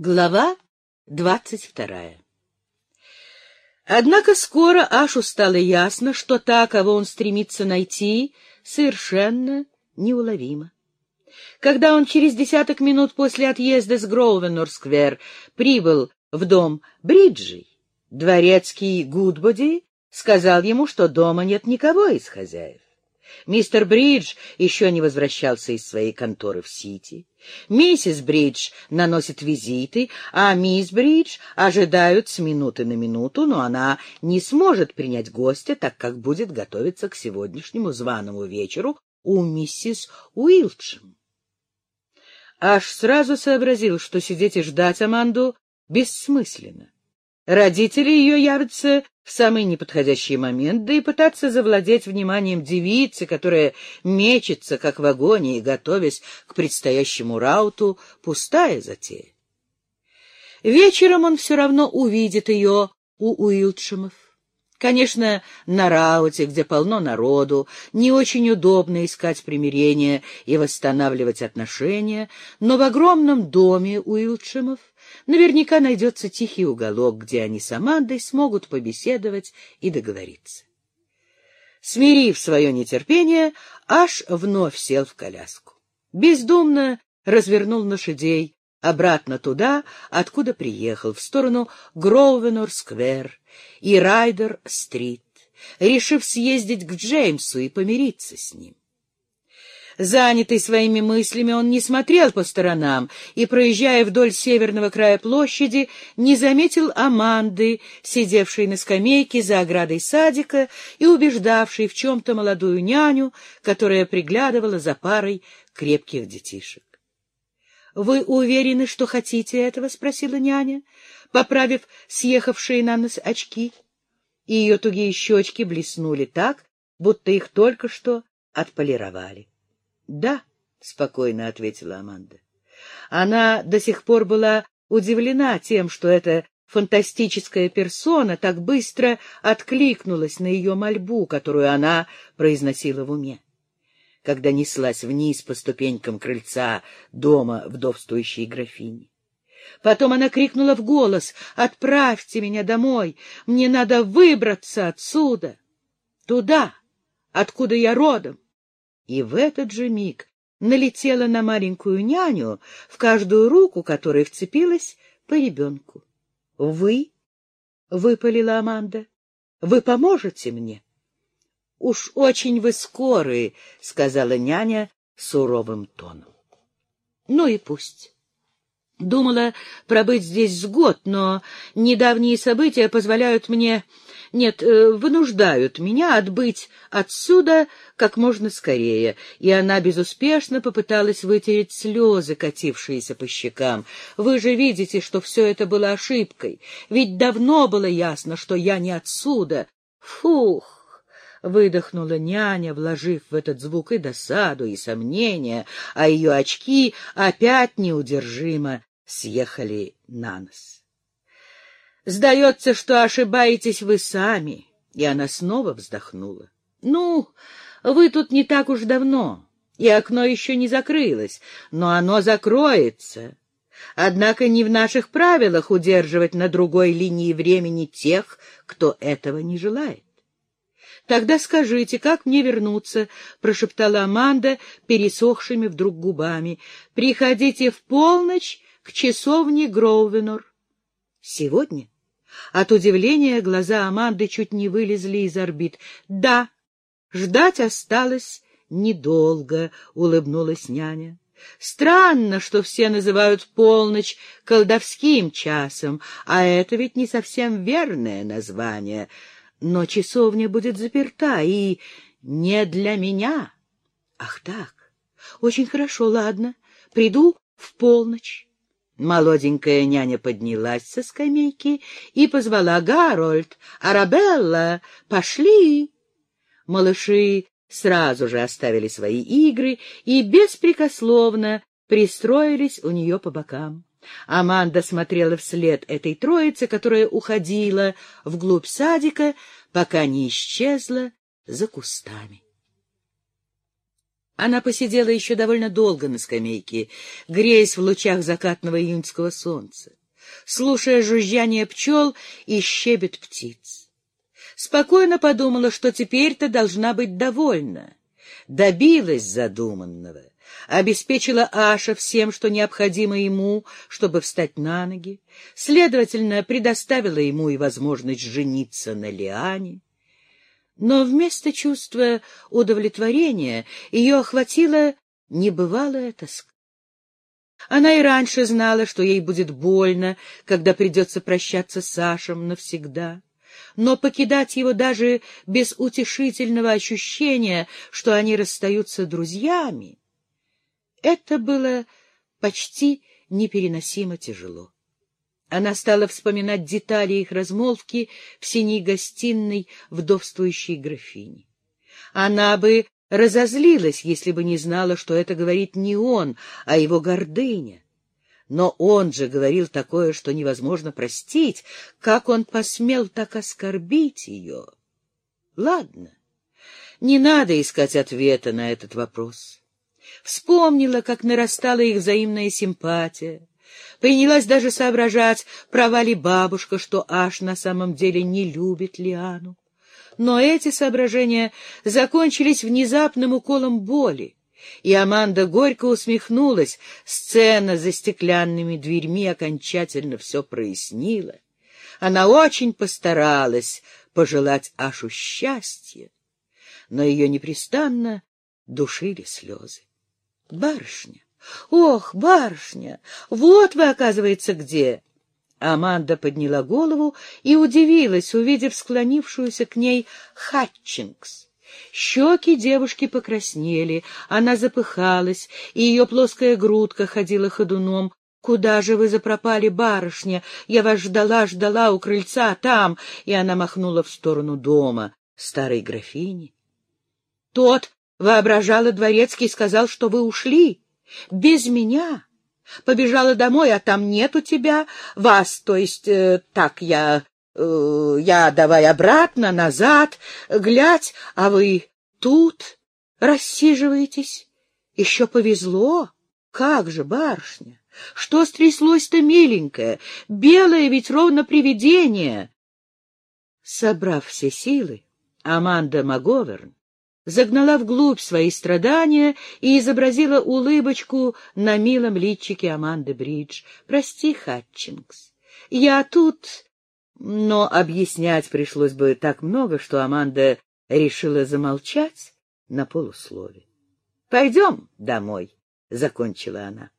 Глава двадцать вторая Однако скоро Ашу стало ясно, что та, кого он стремится найти, совершенно неуловима. Когда он через десяток минут после отъезда с Гроувенор-сквер прибыл в дом Бриджей, дворецкий Гудбоди сказал ему, что дома нет никого из хозяев. Мистер Бридж еще не возвращался из своей конторы в Сити. Миссис Бридж наносит визиты, а мисс Бридж ожидают с минуты на минуту, но она не сможет принять гостя, так как будет готовиться к сегодняшнему званому вечеру у миссис Уилчем. Аж сразу сообразил, что сидеть и ждать Аманду бессмысленно. Родители ее явятся в самый неподходящий момент, да и пытаться завладеть вниманием девицы, которая мечется, как в агонии, готовясь к предстоящему рауту, пустая затея. Вечером он все равно увидит ее у Уилчемов. Конечно, на рауте, где полно народу, не очень удобно искать примирение и восстанавливать отношения, но в огромном доме Уилчемов Наверняка найдется тихий уголок, где они с Амандой смогут побеседовать и договориться. Смирив свое нетерпение, Аш вновь сел в коляску. Бездумно развернул лошадей обратно туда, откуда приехал, в сторону Гроувенор-сквер и Райдер-стрит, решив съездить к Джеймсу и помириться с ним. Занятый своими мыслями, он не смотрел по сторонам и, проезжая вдоль северного края площади, не заметил Аманды, сидевшей на скамейке за оградой садика и убеждавшей в чем-то молодую няню, которая приглядывала за парой крепких детишек. — Вы уверены, что хотите этого? — спросила няня, поправив съехавшие на нос очки. И ее тугие щечки блеснули так, будто их только что отполировали. Да, спокойно ответила Аманда. Она до сих пор была удивлена тем, что эта фантастическая персона так быстро откликнулась на ее мольбу, которую она произносила в уме. Когда неслась вниз по ступенькам крыльца дома вдовствующей графини. Потом она крикнула в голос «Отправьте меня домой! Мне надо выбраться отсюда! Туда, откуда я родом!» И в этот же миг налетела на маленькую няню, в каждую руку которой вцепилась по ребенку. — Вы? — выпалила Аманда. — Вы поможете мне? — Уж очень вы скорые, — сказала няня суровым тоном. — Ну и пусть. Думала пробыть здесь с год, но недавние события позволяют мне нет, э, вынуждают меня отбыть отсюда как можно скорее, и она безуспешно попыталась вытереть слезы, катившиеся по щекам. Вы же видите, что все это было ошибкой, ведь давно было ясно, что я не отсюда. Фух! — выдохнула няня, вложив в этот звук и досаду, и сомнения, а ее очки опять неудержимо съехали на нос. Сдается, что ошибаетесь вы сами. И она снова вздохнула. Ну, вы тут не так уж давно, и окно еще не закрылось, но оно закроется. Однако не в наших правилах удерживать на другой линии времени тех, кто этого не желает. «Тогда скажите, как мне вернуться?» — прошептала Аманда, пересохшими вдруг губами. «Приходите в полночь к часовне Гроувенор». «Сегодня?» От удивления глаза Аманды чуть не вылезли из орбит. — Да, ждать осталось недолго, — улыбнулась няня. Странно, что все называют полночь колдовским часом, а это ведь не совсем верное название. Но часовня будет заперта, и не для меня. Ах так, очень хорошо, ладно, приду в полночь. Молоденькая няня поднялась со скамейки и позвала Гарольд, Арабелла, пошли. Малыши сразу же оставили свои игры и беспрекословно пристроились у нее по бокам. Аманда смотрела вслед этой троице, которая уходила вглубь садика, пока не исчезла за кустами. Она посидела еще довольно долго на скамейке, греясь в лучах закатного июньского солнца, слушая жужжание пчел и щебет птиц. Спокойно подумала, что теперь-то должна быть довольна. Добилась задуманного — обеспечила Аша всем, что необходимо ему, чтобы встать на ноги, следовательно, предоставила ему и возможность жениться на Лиане. Но вместо чувства удовлетворения ее охватила небывалая тоска. Она и раньше знала, что ей будет больно, когда придется прощаться с Сашем навсегда. Но покидать его даже без утешительного ощущения, что они расстаются друзьями, это было почти непереносимо тяжело. Она стала вспоминать детали их размолвки в синей гостиной вдовствующей графини. Она бы разозлилась, если бы не знала, что это говорит не он, а его гордыня. Но он же говорил такое, что невозможно простить. Как он посмел так оскорбить ее? Ладно, не надо искать ответа на этот вопрос. Вспомнила, как нарастала их взаимная симпатия. Принялась даже соображать, права ли бабушка, что Аш на самом деле не любит Лиану. Но эти соображения закончились внезапным уколом боли, и Аманда горько усмехнулась. Сцена за стеклянными дверьми окончательно все прояснила. Она очень постаралась пожелать Ашу счастья, но ее непрестанно душили слезы. Барышня! Ох, барышня! Вот вы, оказывается, где! Аманда подняла голову и удивилась, увидев склонившуюся к ней Хатчингс. Щеки девушки покраснели, она запыхалась, и ее плоская грудка ходила ходуном. «Куда же вы запропали, барышня? Я вас ждала-ждала у крыльца там!» И она махнула в сторону дома старой графини. Тот Воображала дворецкий, сказал, что вы ушли. Без меня. Побежала домой, а там нету тебя. Вас, то есть, э, так я... Э, я давай обратно, назад, глядь, а вы тут рассиживаетесь. Еще повезло. Как же, барышня? Что стряслось-то, миленькая? Белое ведь ровно привидение. Собрав все силы, Аманда Маговерн загнала вглубь свои страдания и изобразила улыбочку на милом личике Аманды Бридж. «Прости, Хатчингс, я тут...» Но объяснять пришлось бы так много, что Аманда решила замолчать на полуслове. «Пойдем домой», — закончила она.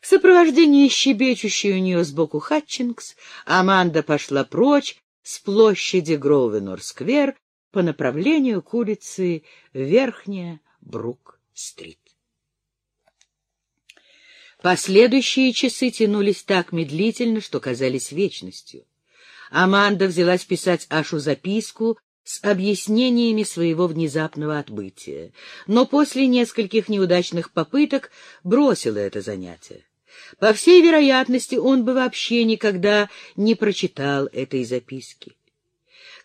В сопровождении щебечущей у нее сбоку Хатчингс Аманда пошла прочь с площади Гроувенор-сквер по направлению к улице Верхняя Брук-стрит. Последующие часы тянулись так медлительно, что казались вечностью. Аманда взялась писать Ашу записку с объяснениями своего внезапного отбытия, но после нескольких неудачных попыток бросила это занятие. По всей вероятности, он бы вообще никогда не прочитал этой записки.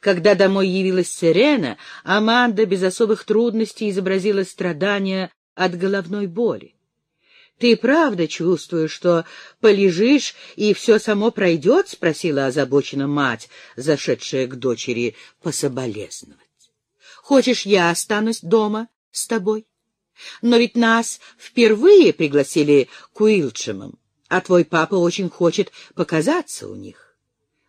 Когда домой явилась Сирена, Аманда без особых трудностей изобразила страдания от головной боли. — Ты правда чувствуешь, что полежишь, и все само пройдет? — спросила озабочена мать, зашедшая к дочери пособолезновать. — Хочешь, я останусь дома с тобой? Но ведь нас впервые пригласили к Уилчемам, а твой папа очень хочет показаться у них.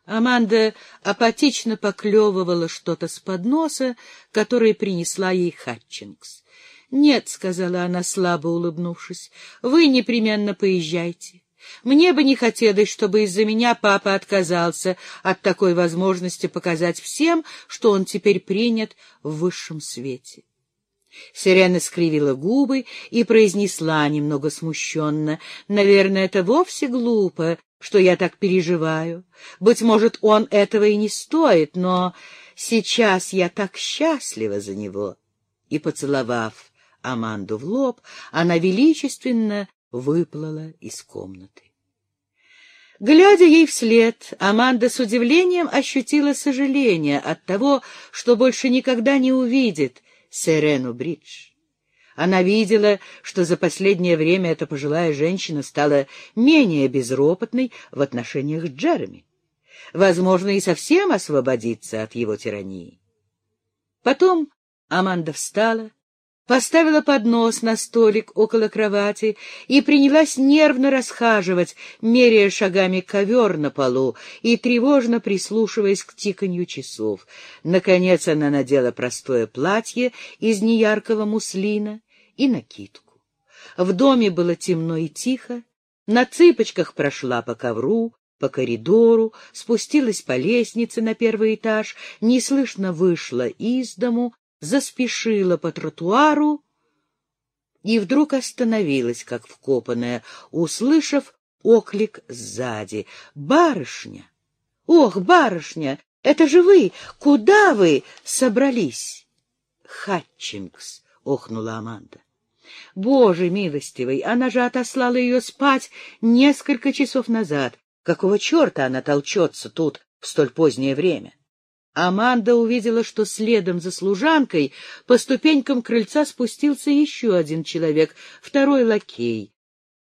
Аманда апатично поклевывала что-то с подноса, которое принесла ей Хатчингс. — Нет, — сказала она, слабо улыбнувшись, — вы непременно поезжайте. Мне бы не хотелось, чтобы из-за меня папа отказался от такой возможности показать всем, что он теперь принят в высшем свете. Сирена скривила губы и произнесла немного смущенно. — Наверное, это вовсе глупо что я так переживаю. Быть может, он этого и не стоит, но сейчас я так счастлива за него. И, поцеловав Аманду в лоб, она величественно выплыла из комнаты. Глядя ей вслед, Аманда с удивлением ощутила сожаление от того, что больше никогда не увидит Серену Бридж. Она видела, что за последнее время эта пожилая женщина стала менее безропотной в отношениях с Джереми. Возможно, и совсем освободиться от его тирании. Потом Аманда встала, поставила поднос на столик около кровати и принялась нервно расхаживать, меряя шагами ковер на полу и тревожно прислушиваясь к тиканью часов. Наконец она надела простое платье из неяркого муслина и накидку. В доме было темно и тихо, на цыпочках прошла по ковру, по коридору, спустилась по лестнице на первый этаж, неслышно вышла из дому, заспешила по тротуару и вдруг остановилась, как вкопанная, услышав оклик сзади. «Барышня! Ох, барышня! Это же вы! Куда вы собрались?» «Хатчингс!» — охнула Аманда. «Боже милостивый! Она же отослала ее спать несколько часов назад. Какого черта она толчется тут в столь позднее время?» Аманда увидела, что следом за служанкой по ступенькам крыльца спустился еще один человек, второй лакей.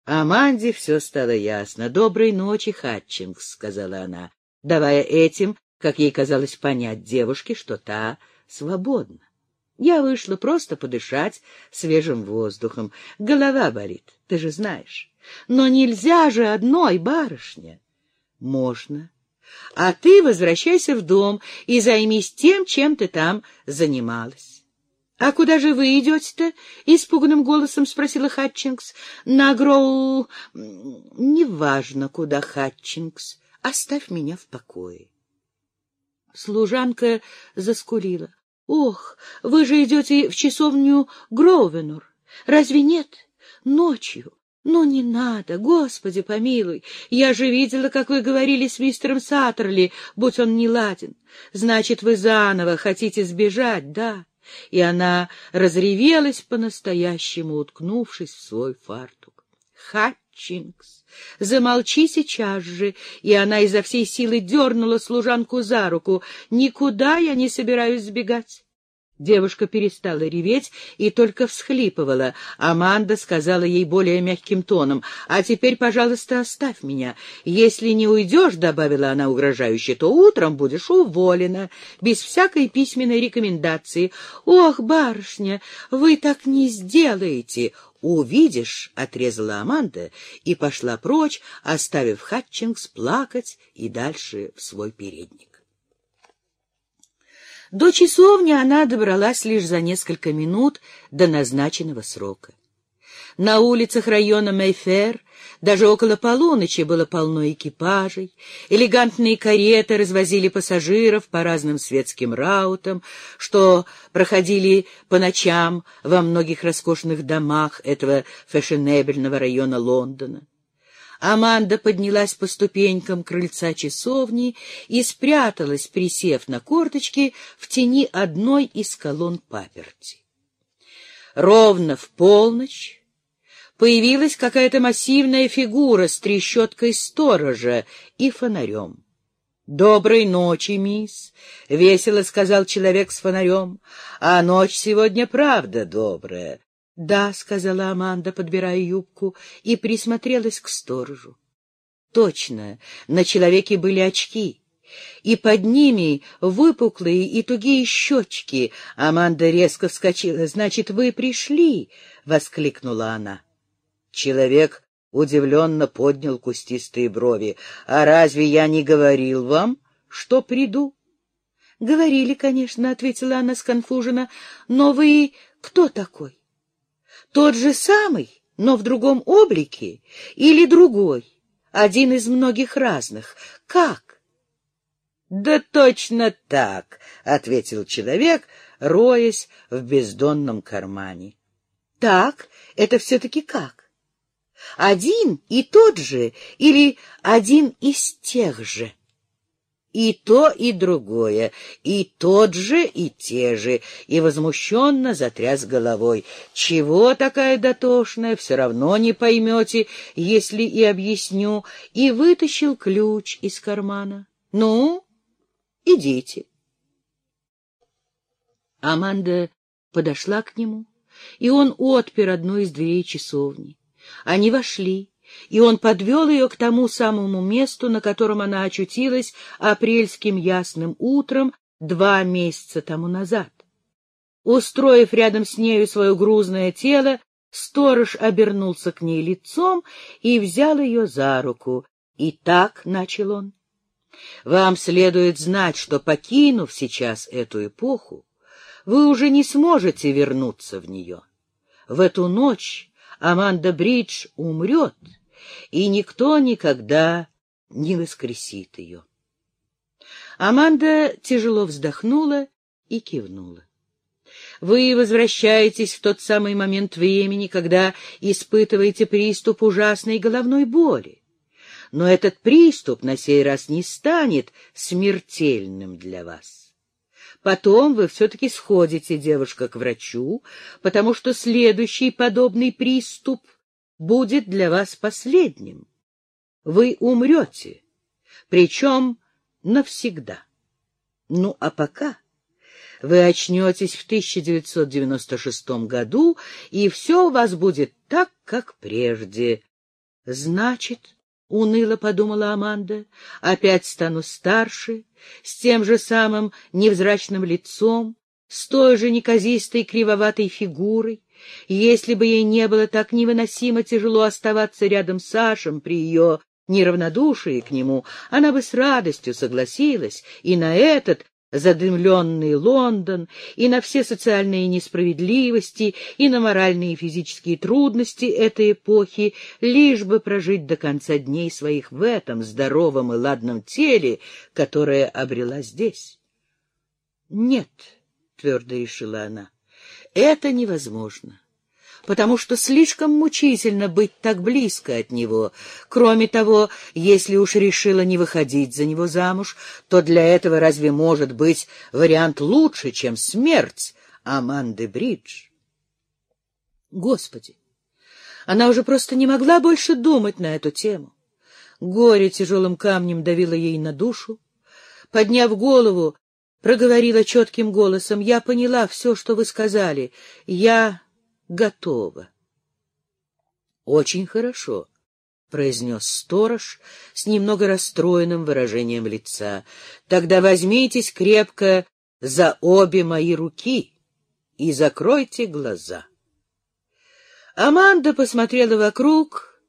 Аманде все стало ясно. «Доброй ночи, Хатчингс», — сказала она, давая этим, как ей казалось понять девушке, что та свободна. Я вышла просто подышать свежим воздухом. Голова болит, ты же знаешь. Но нельзя же одной, барышня. Можно, а ты возвращайся в дом и займись тем, чем ты там занималась. — А куда же вы идете-то? — испуганным голосом спросила Хатчингс. — На Гроу... — Неважно, куда, Хатчингс. Оставь меня в покое. Служанка заскулила. — Ох, вы же идете в часовню Гроувенур. Разве нет? Ночью. «Ну, не надо, Господи помилуй! Я же видела, как вы говорили с мистером Саттерли, будь он не ладен. Значит, вы заново хотите сбежать, да?» И она разревелась по-настоящему, уткнувшись в свой фартук. «Хатчингс, замолчи сейчас же!» И она изо всей силы дернула служанку за руку. «Никуда я не собираюсь сбегать. Девушка перестала реветь и только всхлипывала. Аманда сказала ей более мягким тоном, «А теперь, пожалуйста, оставь меня. Если не уйдешь, — добавила она угрожающе, — то утром будешь уволена, без всякой письменной рекомендации. Ох, барышня, вы так не сделаете!» «Увидишь», — отрезала Аманда и пошла прочь, оставив Хатчингс плакать и дальше в свой передник. До часовни она добралась лишь за несколько минут до назначенного срока. На улицах района Мейфер даже около полуночи было полно экипажей, элегантные кареты развозили пассажиров по разным светским раутам, что проходили по ночам во многих роскошных домах этого фешенебельного района Лондона. Аманда поднялась по ступенькам крыльца часовни и спряталась, присев на корточки, в тени одной из колонн паперти. Ровно в полночь появилась какая-то массивная фигура с трещоткой сторожа и фонарем. «Доброй ночи, мисс!» — весело сказал человек с фонарем. «А ночь сегодня правда добрая. — Да, — сказала Аманда, подбирая юбку, и присмотрелась к сторожу. Точно, на человеке были очки, и под ними выпуклые и тугие щечки. Аманда резко вскочила. — Значит, вы пришли? — воскликнула она. Человек удивленно поднял кустистые брови. — А разве я не говорил вам, что приду? — Говорили, конечно, — ответила она сконфуженно. — Но вы кто такой? Тот же самый, но в другом облике? Или другой? Один из многих разных? Как? — Да точно так, — ответил человек, роясь в бездонном кармане. — Так? Это все-таки как? Один и тот же или один из тех же? — и то, и другое, и тот же, и те же, и возмущенно затряс головой. Чего такая дотошная, все равно не поймете, если и объясню, и вытащил ключ из кармана. Ну, идите. Аманда подошла к нему, и он отпер одну из дверей часовни. Они вошли, и он подвел ее к тому самому месту, на котором она очутилась апрельским ясным утром два месяца тому назад. Устроив рядом с нею свое грузное тело, сторож обернулся к ней лицом и взял ее за руку. И так, — начал он, — вам следует знать, что, покинув сейчас эту эпоху, вы уже не сможете вернуться в нее. В эту ночь Аманда Бридж умрет, и никто никогда не воскресит ее. Аманда тяжело вздохнула и кивнула. Вы возвращаетесь в тот самый момент времени, когда испытываете приступ ужасной головной боли. Но этот приступ на сей раз не станет смертельным для вас. Потом вы все-таки сходите, девушка, к врачу, потому что следующий подобный приступ будет для вас последним. Вы умрете, причем навсегда. Ну, а пока вы очнетесь в 1996 году, и все у вас будет так, как прежде. Значит, — уныло подумала Аманда, — опять стану старше, с тем же самым невзрачным лицом, с той же неказистой кривоватой фигурой. Если бы ей не было так невыносимо тяжело оставаться рядом с Сашем при ее неравнодушии к нему, она бы с радостью согласилась и на этот задымленный Лондон, и на все социальные несправедливости, и на моральные и физические трудности этой эпохи, лишь бы прожить до конца дней своих в этом здоровом и ладном теле, которое обрела здесь. «Нет», — твердо решила она, — «это невозможно» потому что слишком мучительно быть так близко от него. Кроме того, если уж решила не выходить за него замуж, то для этого разве может быть вариант лучше, чем смерть Аманды Бридж? Господи! Она уже просто не могла больше думать на эту тему. Горе тяжелым камнем давило ей на душу. Подняв голову, проговорила четким голосом, «Я поняла все, что вы сказали. Я готово. — Очень хорошо, — произнес сторож с немного расстроенным выражением лица. — Тогда возьмитесь крепко за обе мои руки и закройте глаза. Аманда посмотрела вокруг,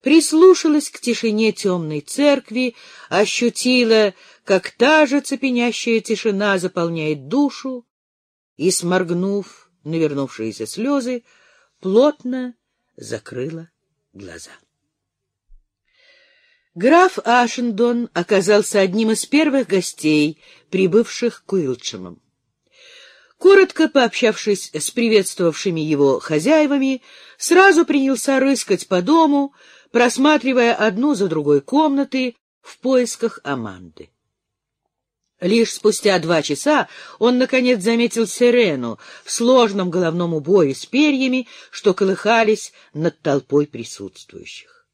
прислушалась к тишине темной церкви, ощутила, как та же цепенящая тишина заполняет душу, и, сморгнув, навернувшиеся слезы, плотно закрыла глаза. Граф Ашендон оказался одним из первых гостей, прибывших к Уилчемам. Коротко пообщавшись с приветствовавшими его хозяевами, сразу принялся рыскать по дому, просматривая одну за другой комнаты в поисках Аманды. Лишь спустя два часа он, наконец, заметил Сирену в сложном головном уборе с перьями, что колыхались над толпой присутствующих.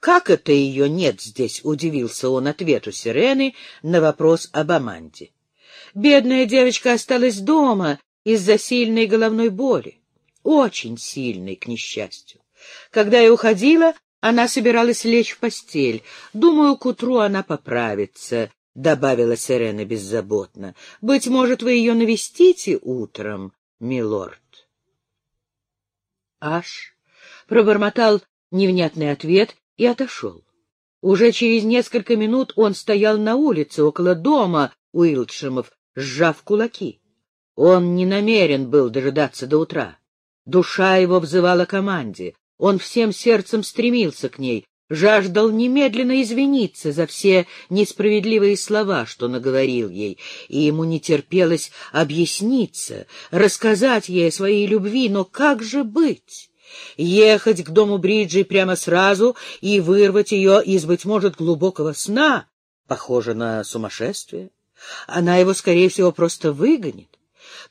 «Как это ее нет здесь?» — удивился он ответу Сирены на вопрос об Аманде. «Бедная девочка осталась дома из-за сильной головной боли. Очень сильной, к несчастью. Когда я уходила, она собиралась лечь в постель. Думаю, к утру она поправится. — добавила Сирена беззаботно. — Быть может, вы ее навестите утром, милорд? Аш пробормотал невнятный ответ и отошел. Уже через несколько минут он стоял на улице около дома Уилдшемов, сжав кулаки. Он не намерен был дожидаться до утра. Душа его взывала команде. Он всем сердцем стремился к ней, жаждал немедленно извиниться за все несправедливые слова, что наговорил ей, и ему не терпелось объясниться, рассказать ей о своей любви, но как же быть? Ехать к дому Бриджи прямо сразу и вырвать ее из, быть может, глубокого сна? Похоже на сумасшествие. Она его, скорее всего, просто выгонит.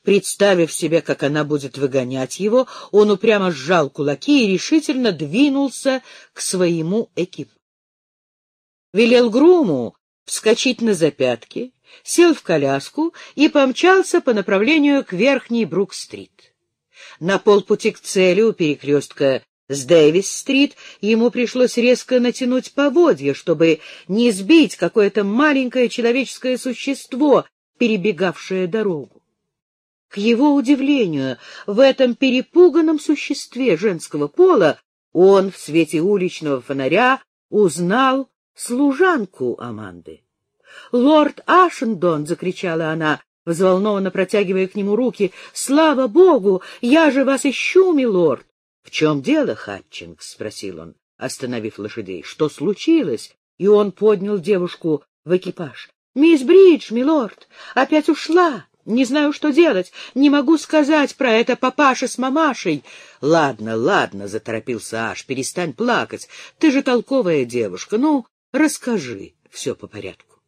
Представив себе, как она будет выгонять его, он упрямо сжал кулаки и решительно двинулся к своему экипажу. Велел груму вскочить на запятки, сел в коляску и помчался по направлению к Верхней Брук-стрит. На полпути к цели у перекрестка с Дэвис-стрит ему пришлось резко натянуть поводья, чтобы не сбить какое-то маленькое человеческое существо, перебегавшее дорогу. К его удивлению, в этом перепуганном существе женского пола он в свете уличного фонаря узнал служанку Аманды. «Лорд Ашендон!» — закричала она, взволнованно протягивая к нему руки. «Слава Богу! Я же вас ищу, милорд!» «В чем дело, Хатчингс?» — спросил он, остановив лошадей. «Что случилось?» И он поднял девушку в экипаж. «Мисс Бридж, милорд, опять ушла!» Не знаю, что делать. Не могу сказать про это папаше с мамашей. — Ладно, ладно, — заторопился Аш, — перестань плакать. Ты же толковая девушка. Ну, расскажи все по порядку.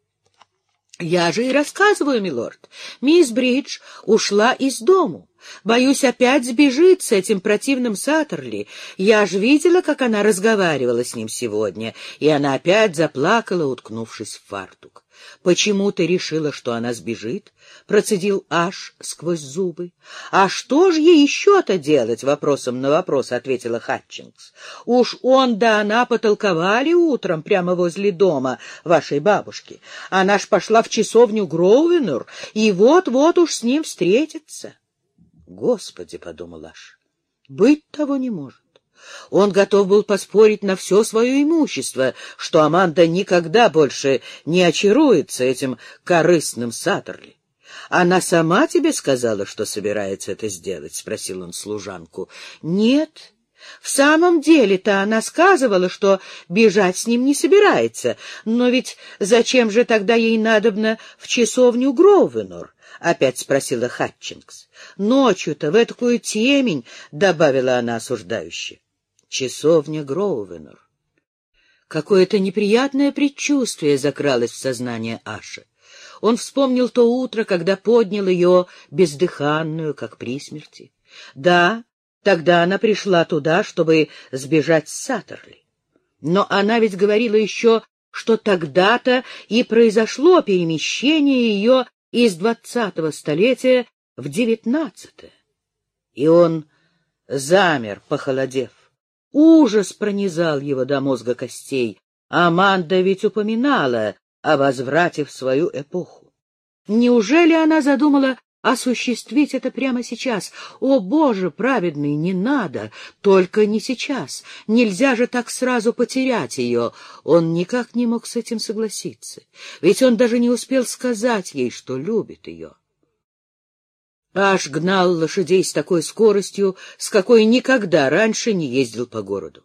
— Я же и рассказываю, милорд. Мисс Бридж ушла из дому. Боюсь, опять сбежит с этим противным Саттерли. Я же видела, как она разговаривала с ним сегодня, и она опять заплакала, уткнувшись в фартук. Почему ты решила, что она сбежит? Процедил Аш сквозь зубы. А что же ей еще-то делать? Вопросом на вопрос ответила Хатчингс. Уж он да она потолковали утром прямо возле дома вашей бабушки. Она ж пошла в часовню Гроувенур и вот-вот уж с ним встретится. Господи, — подумал Аш, — быть того не может. Он готов был поспорить на все свое имущество, что Аманда никогда больше не очаруется этим корыстным Саттерли. — Она сама тебе сказала, что собирается это сделать? — спросил он служанку. — Нет. В самом деле-то она сказывала, что бежать с ним не собирается. Но ведь зачем же тогда ей надобно в часовню Гроувенор? — опять спросила Хатчингс. — Ночью-то в такую темень, — добавила она осуждающе часовня Гроувенор. Какое-то неприятное предчувствие закралось в сознание Аша. Он вспомнил то утро, когда поднял ее бездыханную, как при смерти. Да, тогда она пришла туда, чтобы сбежать с Саттерли. Но она ведь говорила еще, что тогда-то и произошло перемещение ее из двадцатого столетия в девятнадцатое. И он замер, похолодев. Ужас пронизал его до мозга костей. Аманда ведь упоминала о возврате в свою эпоху. Неужели она задумала осуществить это прямо сейчас? О, Боже праведный, не надо, только не сейчас. Нельзя же так сразу потерять ее. Он никак не мог с этим согласиться, ведь он даже не успел сказать ей, что любит ее. Аж гнал лошадей с такой скоростью, с какой никогда раньше не ездил по городу.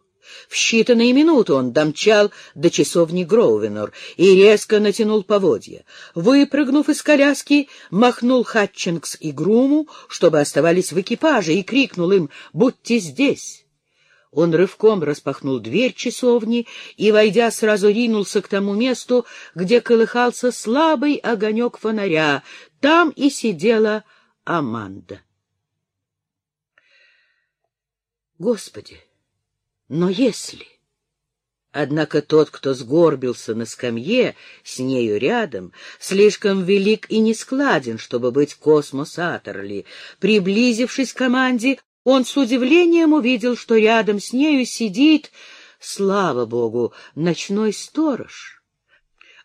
В считанные минуты он домчал до часовни Гроувенор и резко натянул поводья. Выпрыгнув из коляски, махнул Хатчингс и Груму, чтобы оставались в экипаже, и крикнул им «Будьте здесь!». Он рывком распахнул дверь часовни и, войдя, сразу ринулся к тому месту, где колыхался слабый огонек фонаря. Там и сидела Аманда. Господи, но если... Однако тот, кто сгорбился на скамье с нею рядом, слишком велик и нескладен, чтобы быть космос Атерли. Приблизившись к команде, он с удивлением увидел, что рядом с нею сидит, слава богу, ночной сторож.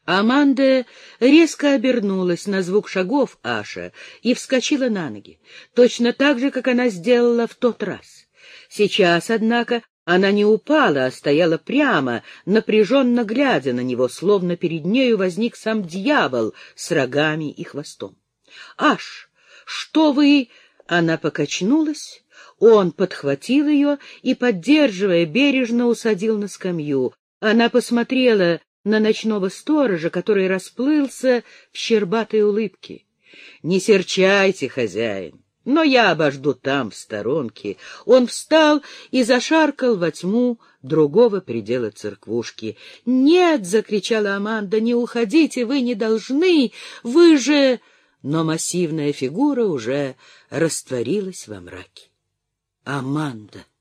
Аманда резко обернулась на звук шагов Аша и вскочила на ноги, точно так же, как она сделала в тот раз. Сейчас, однако, она не упала, а стояла прямо, напряженно глядя на него, словно перед нею возник сам дьявол с рогами и хвостом. — Аш, что вы... Она покачнулась, он подхватил ее и, поддерживая, бережно усадил на скамью. Она посмотрела на ночного сторожа, который расплылся в щербатой улыбке. — Не серчайте, хозяин, но я обожду там, в сторонке. Он встал и зашаркал во тьму другого предела церквушки. — Нет! — закричала Аманда, — не уходите, вы не должны, вы же... Но массивная фигура уже растворилась во мраке. — Аманда! —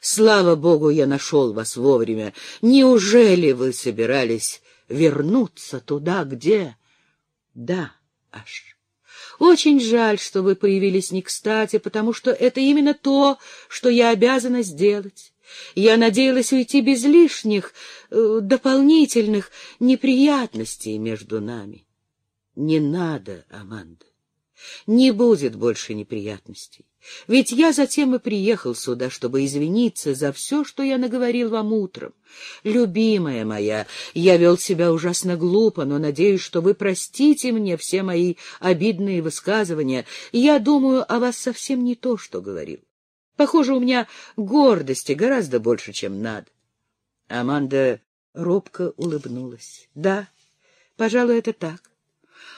Слава богу, я нашел вас вовремя. Неужели вы собирались вернуться туда, где... Да, аж. Очень жаль, что вы появились не кстати, потому что это именно то, что я обязана сделать. Я надеялась уйти без лишних, э, дополнительных неприятностей между нами. Не надо, Аманда. Не будет больше неприятностей. Ведь я затем и приехал сюда, чтобы извиниться за все, что я наговорил вам утром. Любимая моя, я вел себя ужасно глупо, но надеюсь, что вы простите мне все мои обидные высказывания. Я думаю о вас совсем не то, что говорил. Похоже, у меня гордости гораздо больше, чем надо. Аманда робко улыбнулась. — Да, пожалуй, это так.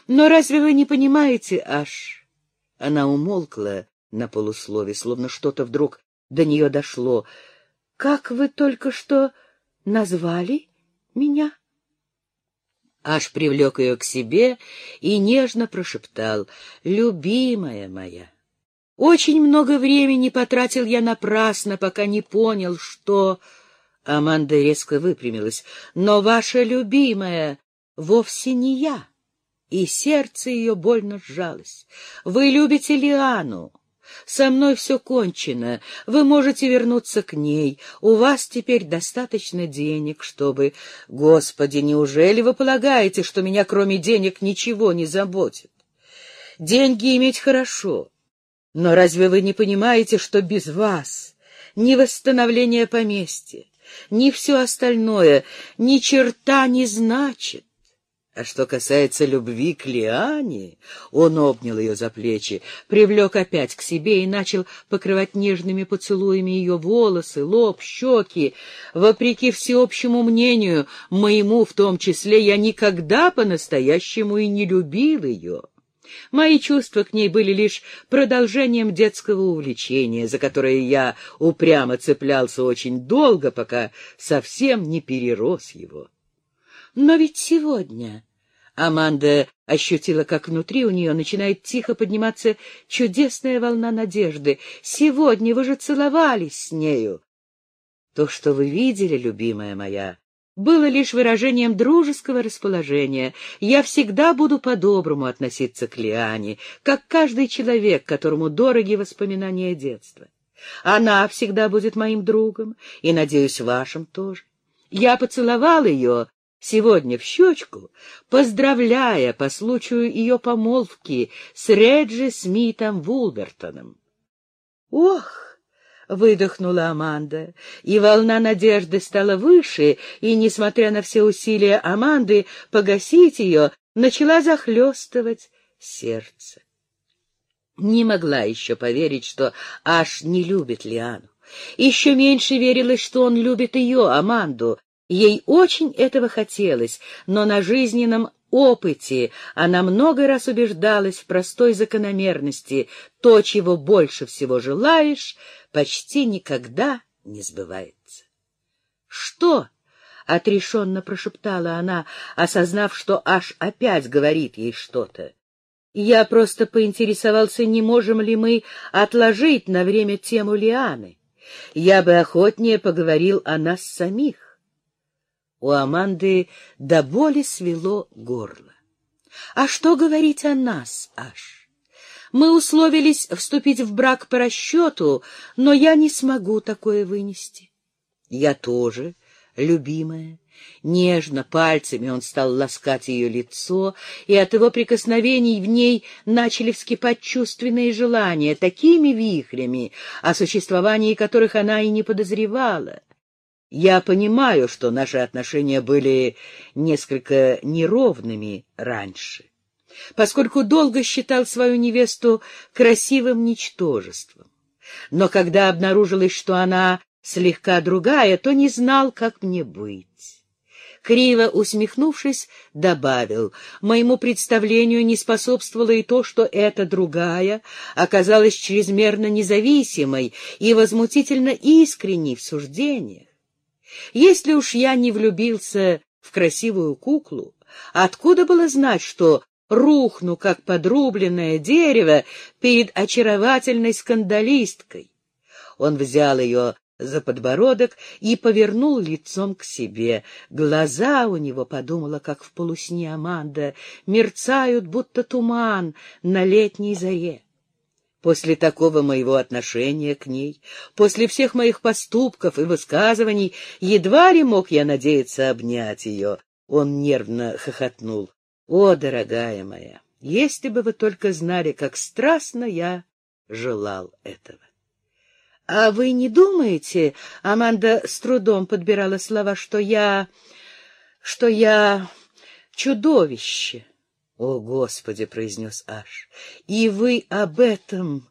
Но разве вы не понимаете, Аш? Она умолкла на полуслове, словно что-то вдруг до нее дошло. — Как вы только что назвали меня? Аш привлек ее к себе и нежно прошептал «Любимая моя». Очень много времени потратил я напрасно, пока не понял, что... Аманда резко выпрямилась. «Но ваша любимая вовсе не я» и сердце ее больно сжалось. «Вы любите Лиану. Со мной все кончено. Вы можете вернуться к ней. У вас теперь достаточно денег, чтобы... Господи, неужели вы полагаете, что меня кроме денег ничего не заботит? Деньги иметь хорошо. Но разве вы не понимаете, что без вас ни восстановление поместья, ни все остальное ни черта не значит? А что касается любви к Лиане, он обнял ее за плечи, привлек опять к себе и начал покрывать нежными поцелуями ее волосы, лоб, щеки. Вопреки всеобщему мнению, моему в том числе, я никогда по-настоящему и не любил ее. Мои чувства к ней были лишь продолжением детского увлечения, за которое я упрямо цеплялся очень долго, пока совсем не перерос его. Но ведь сегодня... Аманда ощутила, как внутри у нее начинает тихо подниматься чудесная волна надежды. Сегодня вы же целовались с нею. То, что вы видели, любимая моя, было лишь выражением дружеского расположения. Я всегда буду по-доброму относиться к Лиане, как каждый человек, которому дороги воспоминания детства. Она всегда будет моим другом, и, надеюсь, вашим тоже. Я поцеловал ее сегодня в щечку, поздравляя по случаю ее помолвки с Реджи Смитом Вулбертоном. «Ох!» — выдохнула Аманда, и волна надежды стала выше, и, несмотря на все усилия Аманды погасить ее, начала захлестывать сердце. Не могла еще поверить, что Аш не любит Лиану. Еще меньше верилось, что он любит ее, Аманду, Ей очень этого хотелось, но на жизненном опыте она много раз убеждалась в простой закономерности. То, чего больше всего желаешь, почти никогда не сбывается. «Что?» — отрешенно прошептала она, осознав, что аж опять говорит ей что-то. «Я просто поинтересовался, не можем ли мы отложить на время тему Лианы. Я бы охотнее поговорил о нас самих». У Аманды до боли свело горло. А что говорить о нас, Аш? Мы условились вступить в брак по расчету, но я не смогу такое вынести. Я тоже, любимая. Нежно пальцами он стал ласкать ее лицо, и от его прикосновений в ней начали вскипать чувственные желания, такими вихрями, о существовании которых она и не подозревала. Я понимаю, что наши отношения были несколько неровными раньше, поскольку долго считал свою невесту красивым ничтожеством. Но когда обнаружилось, что она слегка другая, то не знал, как мне быть. Криво усмехнувшись, добавил, моему представлению не способствовало и то, что эта другая оказалась чрезмерно независимой и возмутительно искренней в суждениях. Если уж я не влюбился в красивую куклу, откуда было знать, что рухну, как подрубленное дерево, перед очаровательной скандалисткой? Он взял ее за подбородок и повернул лицом к себе. Глаза у него, подумала, как в полусне Аманда, мерцают, будто туман на летней заре. После такого моего отношения к ней, после всех моих поступков и высказываний, едва ли мог я надеяться обнять ее. Он нервно хохотнул. О, дорогая моя, если бы вы только знали, как страстно я желал этого. — А вы не думаете, — Аманда с трудом подбирала слова, — что я... что я чудовище? — О, Господи! — произнес Аш. — И вы об этом...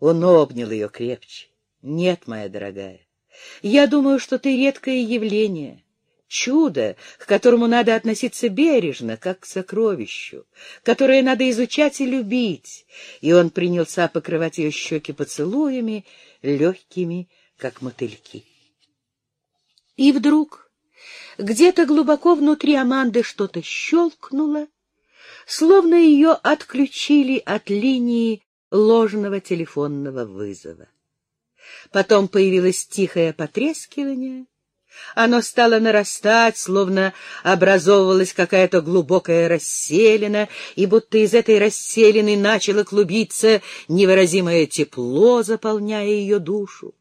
Он обнял ее крепче. — Нет, моя дорогая, я думаю, что ты редкое явление чудо, к которому надо относиться бережно, как к сокровищу, которое надо изучать и любить. И он принялся покрывать ее щеки поцелуями, легкими, как мотыльки. И вдруг где-то глубоко внутри Аманды что-то щелкнуло, словно ее отключили от линии ложного телефонного вызова. Потом появилось тихое потрескивание — оно стало нарастать, словно образовывалась какая-то глубокая расселина, и будто из этой расселины начало клубиться невыразимое тепло, заполняя ее душу.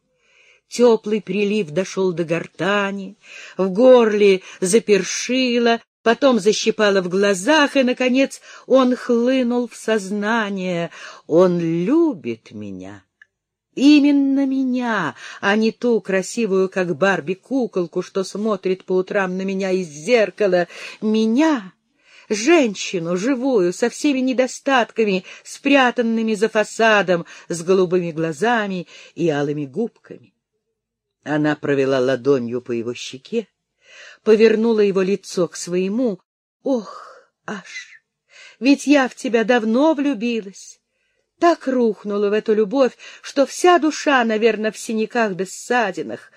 Теплый прилив дошел до гортани, в горле запершило, потом защипало в глазах, и, наконец, он хлынул в сознание. Он любит меня. Именно меня, а не ту красивую, как Барби, куколку, что смотрит по утрам на меня из зеркала. Меня, женщину, живую, со всеми недостатками, спрятанными за фасадом, с голубыми глазами и алыми губками. Она провела ладонью по его щеке, повернула его лицо к своему. Ох, аж, ведь я в тебя давно влюбилась так рухнула в эту любовь, что вся душа, наверное, в синяках да ссадинах.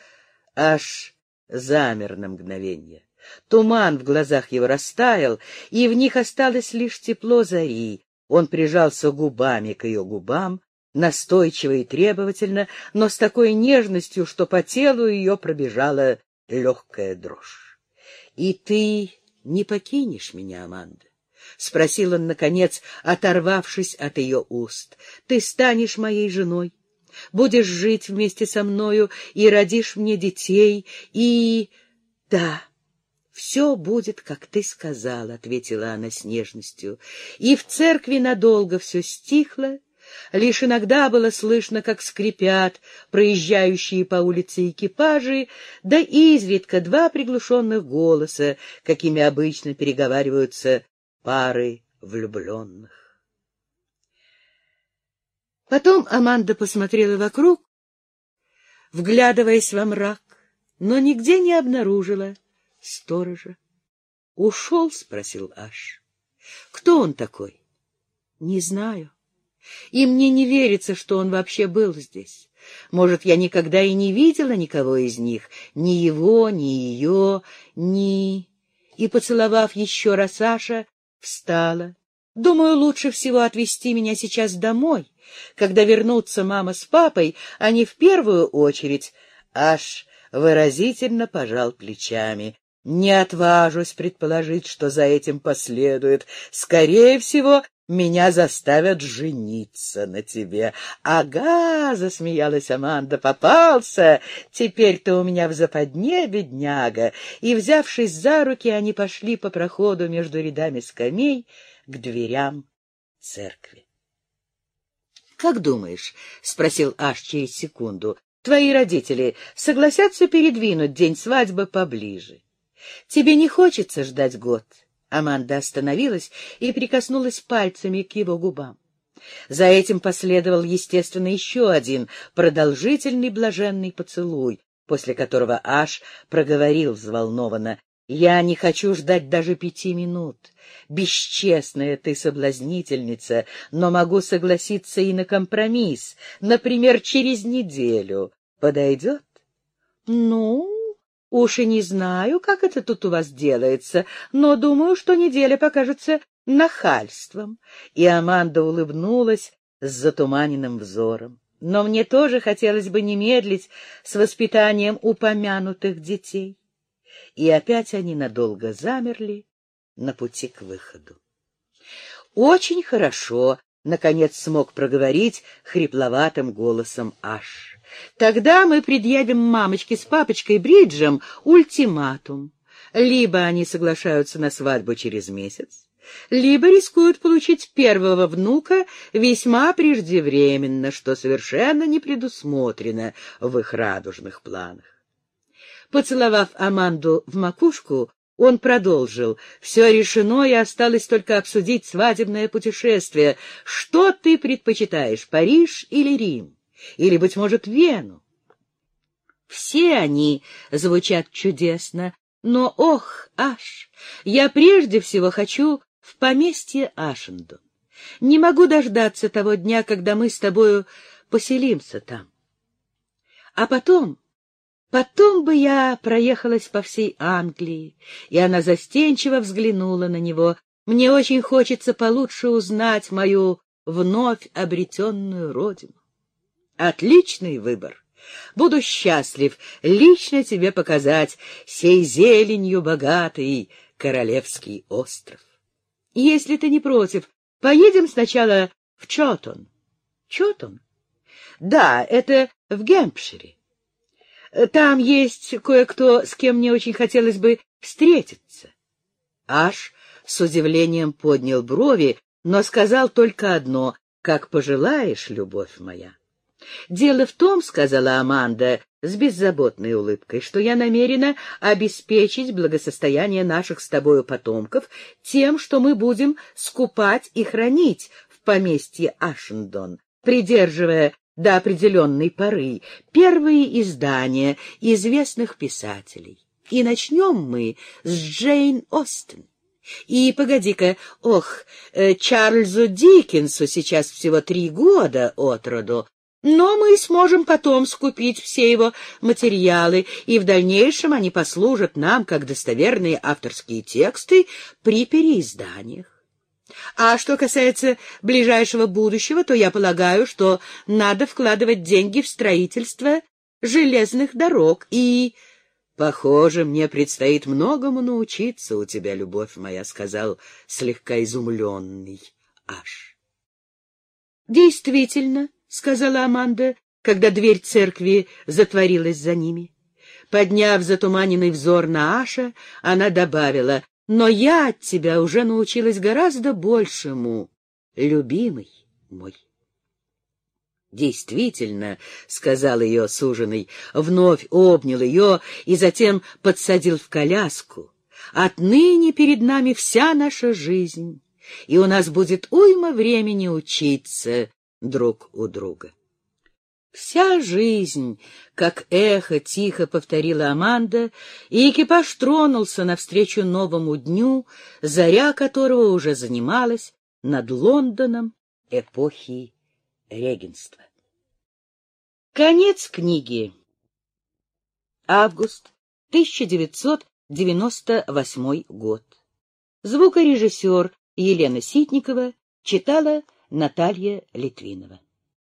Аж замер на мгновение. Туман в глазах его растаял, и в них осталось лишь тепло зари. Он прижался губами к ее губам, настойчиво и требовательно, но с такой нежностью, что по телу ее пробежала легкая дрожь. — И ты не покинешь меня, Аманда? — спросил он, наконец, оторвавшись от ее уст. — Ты станешь моей женой, будешь жить вместе со мною и родишь мне детей, и... — Да, все будет, как ты сказал, — ответила она с нежностью. И в церкви надолго все стихло, Лишь иногда было слышно, как скрипят проезжающие по улице экипажи, да изредка два приглушенных голоса, какими обычно переговариваются пары влюбленных. Потом Аманда посмотрела вокруг, вглядываясь во мрак, но нигде не обнаружила сторожа. — Ушел? — спросил Аш. — Кто он такой? — Не знаю. И мне не верится, что он вообще был здесь. Может, я никогда и не видела никого из них, ни его, ни ее, ни... И, поцеловав еще раз Аша, встала. Думаю, лучше всего отвезти меня сейчас домой. Когда вернутся мама с папой, они в первую очередь аж выразительно пожал плечами. Не отважусь предположить, что за этим последует. Скорее всего, меня заставят жениться на тебе. — Ага, — засмеялась Аманда, — попался. Теперь ты у меня в западне, бедняга. И, взявшись за руки, они пошли по проходу между рядами скамей к дверям церкви. — Как думаешь, — спросил Аш через секунду, — твои родители согласятся передвинуть день свадьбы поближе? Тебе не хочется ждать год? — Аманда остановилась и прикоснулась пальцами к его губам. За этим последовал, естественно, еще один продолжительный блаженный поцелуй, после которого Аш проговорил взволнованно. — Я не хочу ждать даже пяти минут. Бесчестная ты соблазнительница, но могу согласиться и на компромисс, например, через неделю. Подойдет? — Ну, Уж и не знаю, как это тут у вас делается, но думаю, что неделя покажется нахальством. И Аманда улыбнулась с затуманенным взором. Но мне тоже хотелось бы не медлить с воспитанием упомянутых детей. И опять они надолго замерли на пути к выходу. Очень хорошо, наконец смог проговорить хрипловатым голосом Аш. Тогда мы предъявим мамочке с папочкой Бриджем ультиматум. Либо они соглашаются на свадьбу через месяц, либо рискуют получить первого внука весьма преждевременно, что совершенно не предусмотрено в их радужных планах. Поцеловав Аманду в макушку, он продолжил. «Все решено, и осталось только обсудить свадебное путешествие. Что ты предпочитаешь, Париж или Рим? Или, быть может, Вену?» Все они звучат чудесно, но, ох, аж, я прежде всего хочу в поместье Ашендон. Не могу дождаться того дня, когда мы с тобою поселимся там. А потом, потом бы я проехалась по всей Англии, и она застенчиво взглянула на него. Мне очень хочется получше узнать мою вновь обретенную родину. Отличный выбор. Буду счастлив лично тебе показать сей зеленью богатый королевский остров. Если ты не против, поедем сначала в Чотон. Чотон? Да, это в Гемпшире. Там есть кое-кто, с кем мне очень хотелось бы встретиться. Аш с удивлением поднял брови, но сказал только одно — «Как пожелаешь, любовь моя». «Дело в том, — сказала Аманда с беззаботной улыбкой, — что я намерена обеспечить благосостояние наших с тобою потомков тем, что мы будем скупать и хранить в поместье Ашендон, придерживая до определенной поры первые издания известных писателей. И начнем мы с Джейн Остен. И, погоди-ка, ох, э, Чарльзу Диккенсу сейчас всего три года от роду, но мы сможем потом скупить все его материалы, и в дальнейшем они послужат нам как достоверные авторские тексты при переизданиях. А что касается ближайшего будущего, то я полагаю, что надо вкладывать деньги в строительство железных дорог и... «Похоже, мне предстоит многому научиться у тебя, любовь моя», — сказал слегка изумленный Аш. «Действительно», — сказала Аманда, когда дверь церкви затворилась за ними. Подняв затуманенный взор на Аша, она добавила, «Но я от тебя уже научилась гораздо большему, любимый мой». «Действительно», — сказал ее суженый, вновь обнял ее и затем подсадил в коляску. «Отныне перед нами вся наша жизнь, и у нас будет уйма времени учиться друг у друга. Вся жизнь, как эхо, тихо повторила Аманда, и экипаж тронулся навстречу новому дню, заря которого уже занималась над Лондоном эпохи регенства. Конец книги. Август 1998 год. Звукорежиссер Елена Ситникова читала Наталья Литвинова